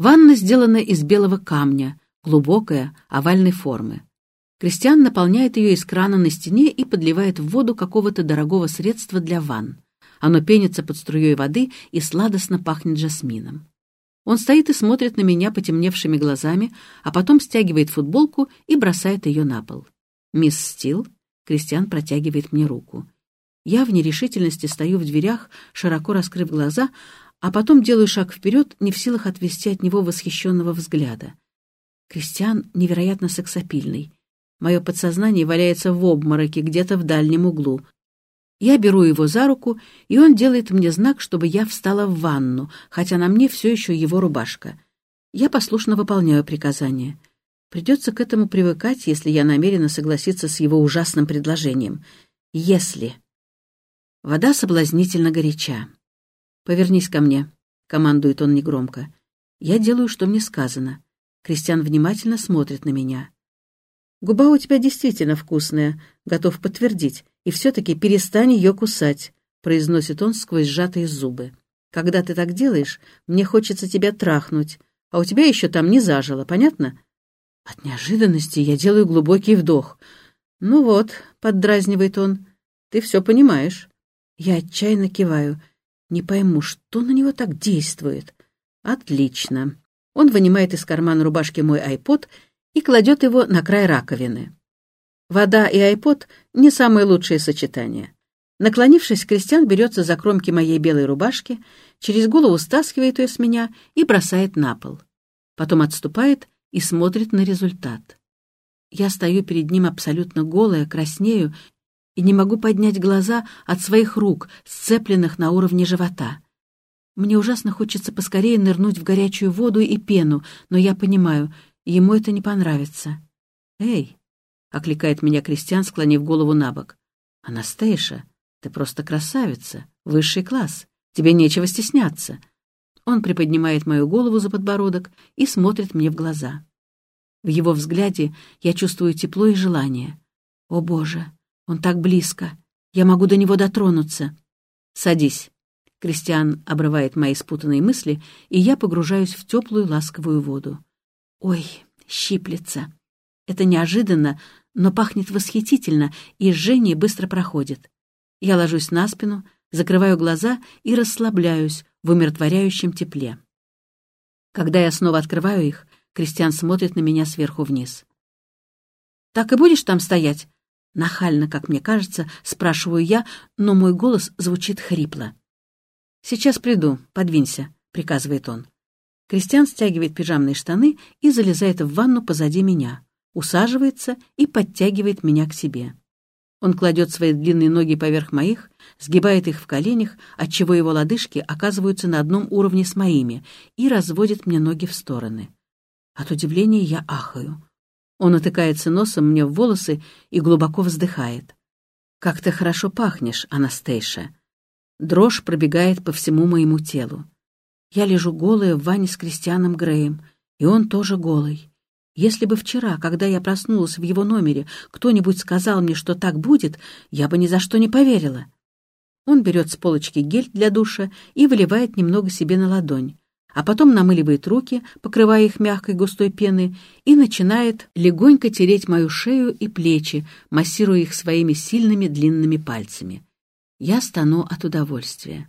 Ванна сделана из белого камня, глубокая, овальной формы. Кристиан наполняет ее из крана на стене и подливает в воду какого-то дорогого средства для ванн. Оно пенится под струей воды и сладостно пахнет жасмином. Он стоит и смотрит на меня потемневшими глазами, а потом стягивает футболку и бросает ее на пол. «Мисс Стил?» Кристиан протягивает мне руку. Я в нерешительности стою в дверях, широко раскрыв глаза, а потом делаю шаг вперед, не в силах отвести от него восхищенного взгляда. Кристиан невероятно сексапильный. Мое подсознание валяется в обмороке где-то в дальнем углу. Я беру его за руку, и он делает мне знак, чтобы я встала в ванну, хотя на мне все еще его рубашка. Я послушно выполняю приказание. Придется к этому привыкать, если я намерена согласиться с его ужасным предложением. Если... Вода соблазнительно горяча. «Повернись ко мне», — командует он негромко. Я делаю, что мне сказано. Кристиан внимательно смотрит на меня. «Губа у тебя действительно вкусная, готов подтвердить, и все-таки перестань ее кусать», — произносит он сквозь сжатые зубы. «Когда ты так делаешь, мне хочется тебя трахнуть, а у тебя еще там не зажило, понятно?» От неожиданности я делаю глубокий вдох. «Ну вот», — поддразнивает он, — «ты все понимаешь». Я отчаянно киваю. Не пойму, что на него так действует. Отлично. Он вынимает из кармана рубашки мой айпод и кладет его на край раковины. Вода и айпод — не самое лучшее сочетание. Наклонившись, Кристиан берется за кромки моей белой рубашки, через голову стаскивает ее с меня и бросает на пол. Потом отступает и смотрит на результат. Я стою перед ним абсолютно голая, краснею и не могу поднять глаза от своих рук, сцепленных на уровне живота. Мне ужасно хочется поскорее нырнуть в горячую воду и пену, но я понимаю, ему это не понравится. «Эй!» — окликает меня Кристиан, склонив голову на бок. «Анастейша, ты просто красавица, высший класс, тебе нечего стесняться». Он приподнимает мою голову за подбородок и смотрит мне в глаза. В его взгляде я чувствую тепло и желание. О, Боже, он так близко. Я могу до него дотронуться. Садись. Кристиан обрывает мои спутанные мысли, и я погружаюсь в теплую ласковую воду. Ой, щиплется. Это неожиданно, но пахнет восхитительно, и жжение быстро проходит. Я ложусь на спину, закрываю глаза и расслабляюсь в умиротворяющем тепле. Когда я снова открываю их, Кристиан смотрит на меня сверху вниз. «Так и будешь там стоять?» Нахально, как мне кажется, спрашиваю я, но мой голос звучит хрипло. «Сейчас приду, подвинься», — приказывает он. Кристиан стягивает пижамные штаны и залезает в ванну позади меня, усаживается и подтягивает меня к себе. Он кладет свои длинные ноги поверх моих, сгибает их в коленях, отчего его лодыжки оказываются на одном уровне с моими, и разводит мне ноги в стороны. От удивления я ахаю. Он утыкается носом мне в волосы и глубоко вздыхает. «Как ты хорошо пахнешь, Анастейша!» Дрожь пробегает по всему моему телу. Я лежу голая в ванне с Кристианом Греем, и он тоже голый. Если бы вчера, когда я проснулась в его номере, кто-нибудь сказал мне, что так будет, я бы ни за что не поверила. Он берет с полочки гель для душа и выливает немного себе на ладонь а потом намыливает руки, покрывая их мягкой густой пеной, и начинает легонько тереть мою шею и плечи, массируя их своими сильными длинными пальцами. Я стану от удовольствия.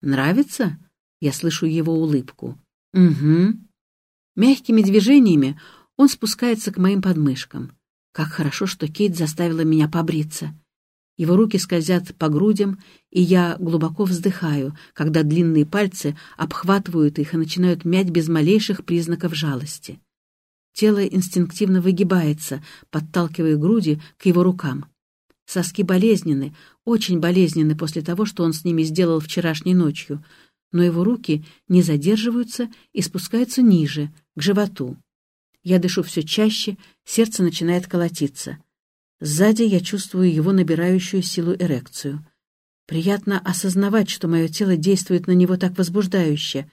«Нравится?» Я слышу его улыбку. «Угу». Мягкими движениями он спускается к моим подмышкам. Как хорошо, что Кейт заставила меня побриться. Его руки скользят по грудям, и я глубоко вздыхаю, когда длинные пальцы обхватывают их и начинают мять без малейших признаков жалости. Тело инстинктивно выгибается, подталкивая груди к его рукам. Соски болезненны, очень болезненны после того, что он с ними сделал вчерашней ночью, но его руки не задерживаются и спускаются ниже, к животу. Я дышу все чаще, сердце начинает колотиться. Сзади я чувствую его набирающую силу эрекцию. Приятно осознавать, что мое тело действует на него так возбуждающе.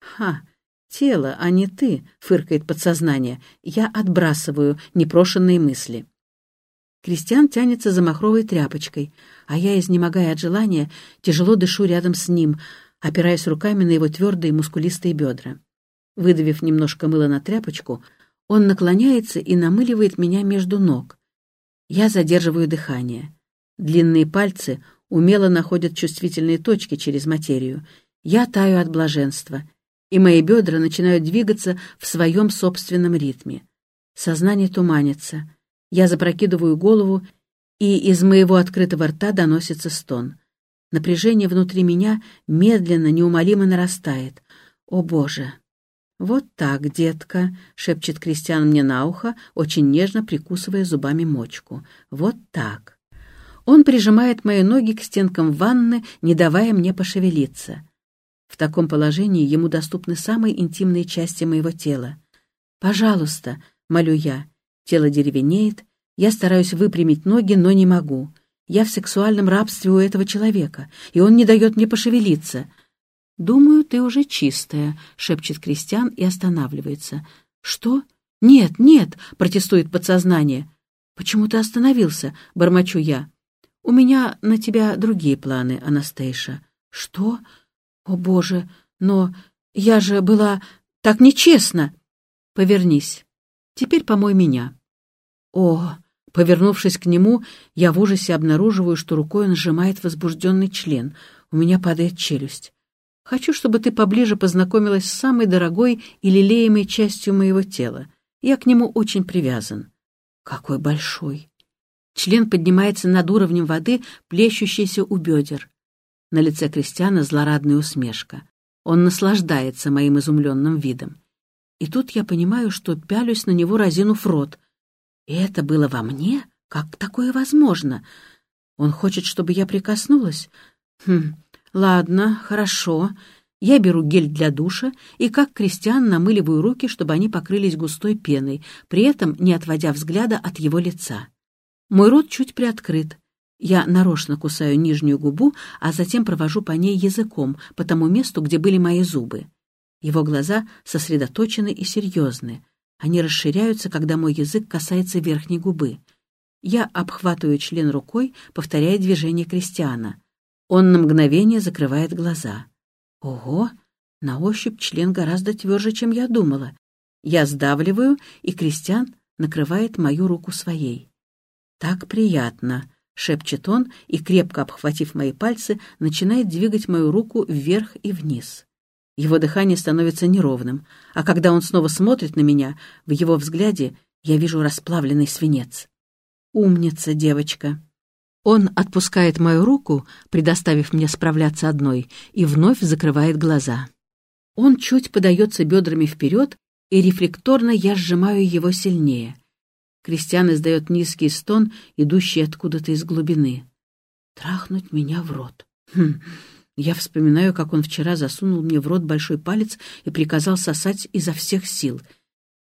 «Ха! Тело, а не ты!» — фыркает подсознание. Я отбрасываю непрошенные мысли. Кристиан тянется за махровой тряпочкой, а я, изнемогая от желания, тяжело дышу рядом с ним, опираясь руками на его твердые мускулистые бедра. Выдавив немножко мыла на тряпочку, он наклоняется и намыливает меня между ног. Я задерживаю дыхание. Длинные пальцы умело находят чувствительные точки через материю. Я таю от блаженства, и мои бедра начинают двигаться в своем собственном ритме. Сознание туманится. Я запрокидываю голову, и из моего открытого рта доносится стон. Напряжение внутри меня медленно, неумолимо нарастает. О, Боже! «Вот так, детка», — шепчет Кристиан мне на ухо, очень нежно прикусывая зубами мочку. «Вот так». Он прижимает мои ноги к стенкам ванны, не давая мне пошевелиться. В таком положении ему доступны самые интимные части моего тела. «Пожалуйста», — молю я. Тело деревенеет, я стараюсь выпрямить ноги, но не могу. Я в сексуальном рабстве у этого человека, и он не дает мне пошевелиться. «Думаю, ты уже чистая», — шепчет Кристиан и останавливается. «Что? Нет, нет», — протестует подсознание. «Почему ты остановился?» — бормочу я. «У меня на тебя другие планы, Анастейша». «Что? О, Боже, но я же была так нечестна!» «Повернись. Теперь помой меня». «О!» Повернувшись к нему, я в ужасе обнаруживаю, что рукой он сжимает возбужденный член. У меня падает челюсть. Хочу, чтобы ты поближе познакомилась с самой дорогой и лелеемой частью моего тела. Я к нему очень привязан. Какой большой. Член поднимается над уровнем воды, плещущейся у бедер. На лице Кристиана злорадная усмешка. Он наслаждается моим изумленным видом. И тут я понимаю, что пялюсь на него, разинув рот. И это было во мне? Как такое возможно? Он хочет, чтобы я прикоснулась? Хм, Ладно, хорошо. Я беру гель для душа и, как крестьян, намыливаю руки, чтобы они покрылись густой пеной, при этом не отводя взгляда от его лица. Мой рот чуть приоткрыт. Я нарочно кусаю нижнюю губу, а затем провожу по ней языком, по тому месту, где были мои зубы. Его глаза сосредоточены и серьезны. Они расширяются, когда мой язык касается верхней губы. Я обхватываю член рукой, повторяя движение крестьяна. Он на мгновение закрывает глаза. Ого! На ощупь член гораздо тверже, чем я думала. Я сдавливаю, и Кристиан накрывает мою руку своей. «Так приятно», — шепчет он, и, крепко обхватив мои пальцы, начинает двигать мою руку вверх и вниз. Его дыхание становится неровным, а когда он снова смотрит на меня, в его взгляде я вижу расплавленный свинец. «Умница, девочка!» Он отпускает мою руку, предоставив мне справляться одной, и вновь закрывает глаза. Он чуть подается бедрами вперед, и рефлекторно я сжимаю его сильнее. Кристиан издает низкий стон, идущий откуда-то из глубины. Трахнуть меня в рот. Хм. Я вспоминаю, как он вчера засунул мне в рот большой палец и приказал сосать изо всех сил.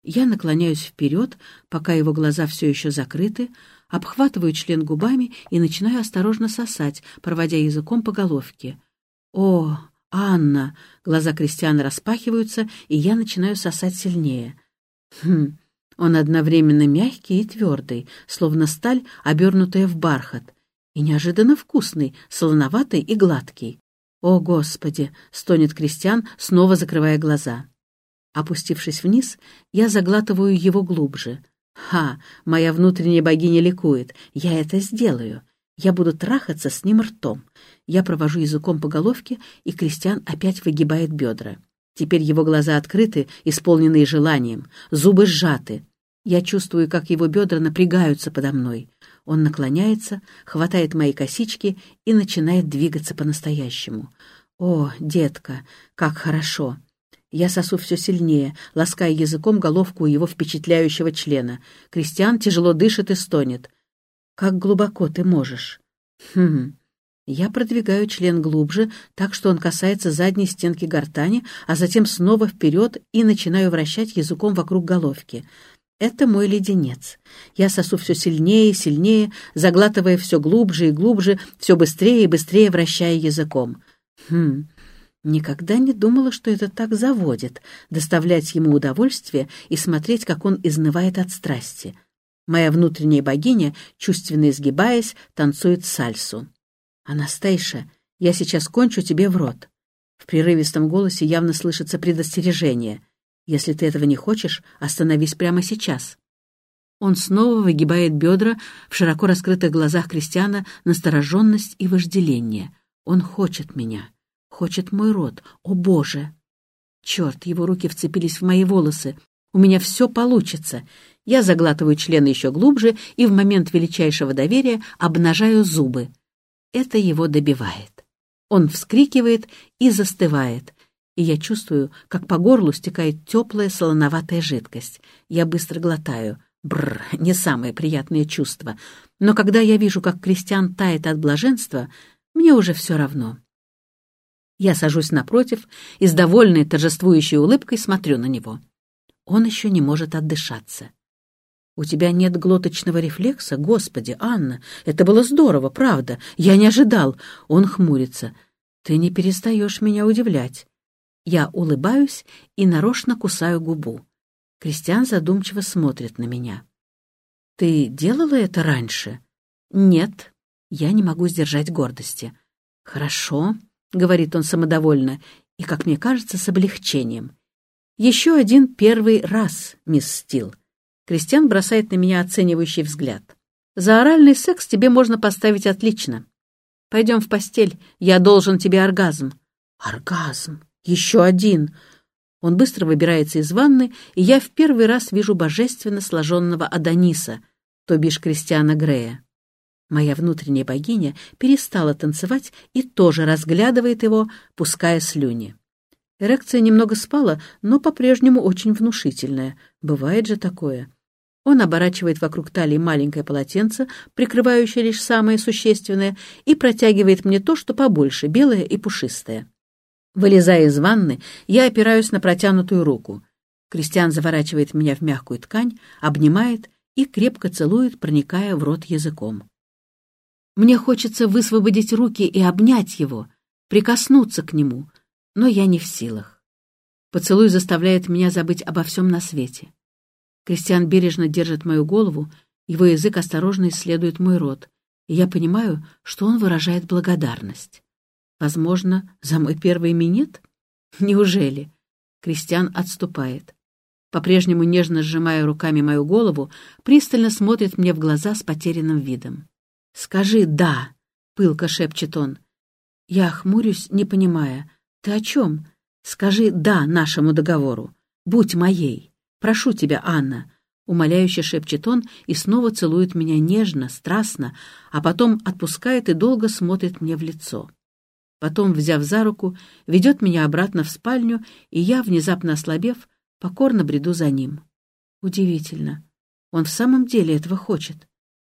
Я наклоняюсь вперед, пока его глаза все еще закрыты, обхватываю член губами и начинаю осторожно сосать, проводя языком по головке. «О, Анна!» Глаза Кристиана распахиваются, и я начинаю сосать сильнее. Хм, он одновременно мягкий и твердый, словно сталь, обернутая в бархат, и неожиданно вкусный, солоноватый и гладкий. «О, Господи!» — стонет Кристиан, снова закрывая глаза. Опустившись вниз, я заглатываю его глубже — Ха, моя внутренняя богиня ликует. Я это сделаю. Я буду трахаться с ним ртом. Я провожу языком по головке, и Кристиан опять выгибает бедра. Теперь его глаза открыты, исполненные желанием, зубы сжаты. Я чувствую, как его бедра напрягаются подо мной. Он наклоняется, хватает мои косички и начинает двигаться по-настоящему. «О, детка, как хорошо!» Я сосу все сильнее, лаская языком головку его впечатляющего члена. Кристиан тяжело дышит и стонет. «Как глубоко ты можешь?» «Хм...» Я продвигаю член глубже, так что он касается задней стенки гортани, а затем снова вперед и начинаю вращать языком вокруг головки. Это мой леденец. Я сосу все сильнее и сильнее, заглатывая все глубже и глубже, все быстрее и быстрее вращая языком. Хм, Никогда не думала, что это так заводит, доставлять ему удовольствие и смотреть, как он изнывает от страсти. Моя внутренняя богиня, чувственно изгибаясь, танцует сальсу. «Анастейша, я сейчас кончу тебе в рот». В прерывистом голосе явно слышится предостережение. Если ты этого не хочешь, остановись прямо сейчас. Он снова выгибает бедра, в широко раскрытых глазах Кристиана настороженность и вожделение. Он хочет меня, хочет мой рот. О, Боже! Черт, его руки вцепились в мои волосы. У меня все получится. Я заглатываю члены еще глубже и в момент величайшего доверия обнажаю зубы. Это его добивает. Он вскрикивает и застывает, и я чувствую, как по горлу стекает теплая солоноватая жидкость. Я быстро глотаю. Бррр, не самое приятное чувство. Но когда я вижу, как Кристиан тает от блаженства, мне уже все равно. Я сажусь напротив и с довольной торжествующей улыбкой смотрю на него. Он еще не может отдышаться. «У тебя нет глоточного рефлекса? Господи, Анна, это было здорово, правда. Я не ожидал». Он хмурится. «Ты не перестаешь меня удивлять». Я улыбаюсь и нарочно кусаю губу. Кристиан задумчиво смотрит на меня. «Ты делала это раньше?» «Нет». Я не могу сдержать гордости. «Хорошо», — говорит он самодовольно и, как мне кажется, с облегчением. «Еще один первый раз, мисс Стил». Кристиан бросает на меня оценивающий взгляд. «За оральный секс тебе можно поставить отлично. Пойдем в постель, я должен тебе оргазм». «Оргазм? Еще один!» Он быстро выбирается из ванны, и я в первый раз вижу божественно сложенного Адониса, то бишь Кристиана Грея. Моя внутренняя богиня перестала танцевать и тоже разглядывает его, пуская слюни. Эрекция немного спала, но по-прежнему очень внушительная. Бывает же такое. Он оборачивает вокруг талии маленькое полотенце, прикрывающее лишь самое существенное, и протягивает мне то, что побольше, белое и пушистое. Вылезая из ванны, я опираюсь на протянутую руку. Кристиан заворачивает меня в мягкую ткань, обнимает и крепко целует, проникая в рот языком. Мне хочется высвободить руки и обнять его, прикоснуться к нему, но я не в силах. Поцелуй заставляет меня забыть обо всем на свете. Кристиан бережно держит мою голову, его язык осторожно исследует мой рот, и я понимаю, что он выражает благодарность. Возможно, за мой первый минет? Неужели? Кристиан отступает. По-прежнему нежно сжимая руками мою голову, пристально смотрит мне в глаза с потерянным видом. «Скажи «да», — пылко шепчет он. Я хмурюсь, не понимая. «Ты о чем? Скажи «да» нашему договору. Будь моей. Прошу тебя, Анна». Умоляюще шепчет он и снова целует меня нежно, страстно, а потом отпускает и долго смотрит мне в лицо. Потом, взяв за руку, ведет меня обратно в спальню, и я, внезапно ослабев, покорно бреду за ним. Удивительно. Он в самом деле этого хочет.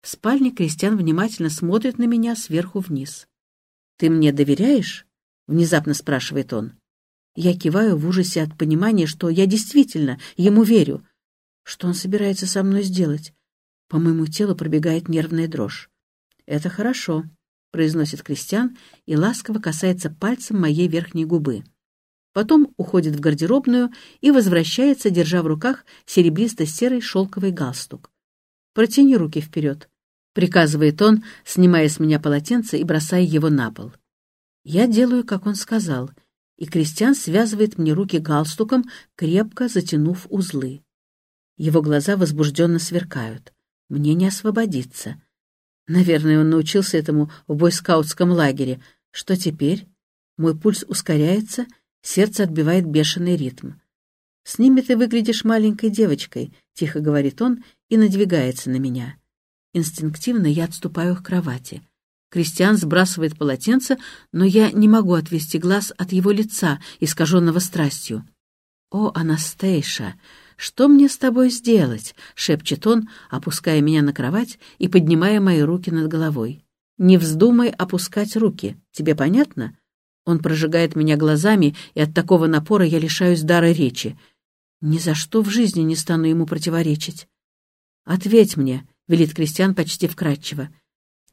В спальне Кристиан внимательно смотрит на меня сверху вниз. «Ты мне доверяешь?» — внезапно спрашивает он. Я киваю в ужасе от понимания, что я действительно ему верю. Что он собирается со мной сделать? По моему телу пробегает нервная дрожь. «Это хорошо», — произносит Кристиан и ласково касается пальцем моей верхней губы. Потом уходит в гардеробную и возвращается, держа в руках серебристо-серый шелковый галстук. «Протяни руки вперед», — приказывает он, снимая с меня полотенце и бросая его на пол. Я делаю, как он сказал, и Кристиан связывает мне руки галстуком, крепко затянув узлы. Его глаза возбужденно сверкают. Мне не освободиться. Наверное, он научился этому в бойскаутском лагере. Что теперь? Мой пульс ускоряется, сердце отбивает бешеный ритм. «С ними ты выглядишь маленькой девочкой», — тихо говорит он и надвигается на меня. Инстинктивно я отступаю к кровати. Кристиан сбрасывает полотенце, но я не могу отвести глаз от его лица, искаженного страстью. «О, Анастейша!» «Что мне с тобой сделать?» — шепчет он, опуская меня на кровать и поднимая мои руки над головой. «Не вздумай опускать руки. Тебе понятно?» Он прожигает меня глазами, и от такого напора я лишаюсь дара речи. Ни за что в жизни не стану ему противоречить. «Ответь мне», — велит Кристиан почти вкратчиво.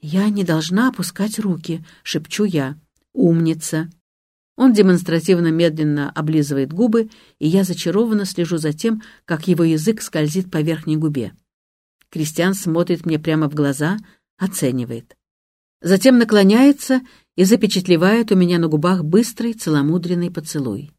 «Я не должна опускать руки», — шепчу я. «Умница». Он демонстративно медленно облизывает губы, и я зачарованно слежу за тем, как его язык скользит по верхней губе. Кристиан смотрит мне прямо в глаза, оценивает. Затем наклоняется и запечатлевает у меня на губах быстрый целомудренный поцелуй.